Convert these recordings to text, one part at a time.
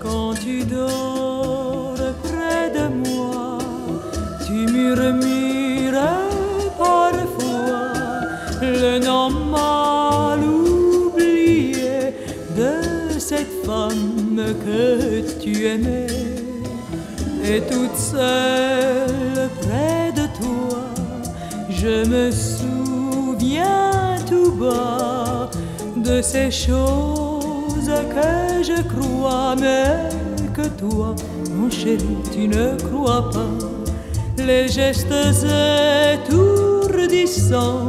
Quand tu dors près de moi, tu murmures parfois le nom mal oublié de cette femme que tu aimais. Et toute seule près de toi, je me souviens tout bas de ces choses que je crois, mais que toi, mon chéri, tu ne crois pas. Les gestes étourdissants,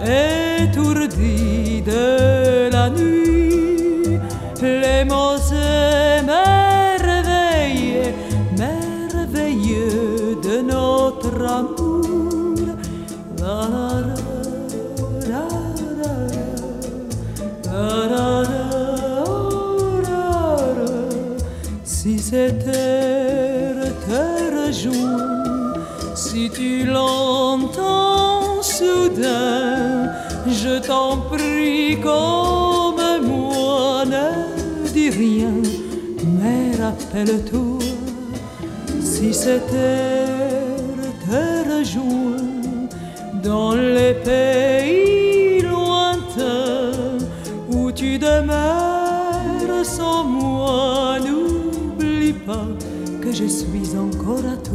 étourdis de la nuit, les mots émerveillés, merveilleux de notre amour. Si terre te rejoint, si tu l'entends soudain, je t'en prie comme moi, ne dis rien, mais rappelle-toi, si terre te rejoint dans les pays lointains où tu demeures sans moi, n'oublie pas que je suis encore à toi.